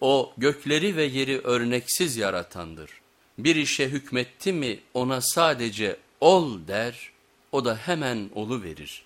O gökleri ve yeri örneksiz yaratandır. Bir işe hükmetti mi ona sadece ol der, o da hemen olu verir.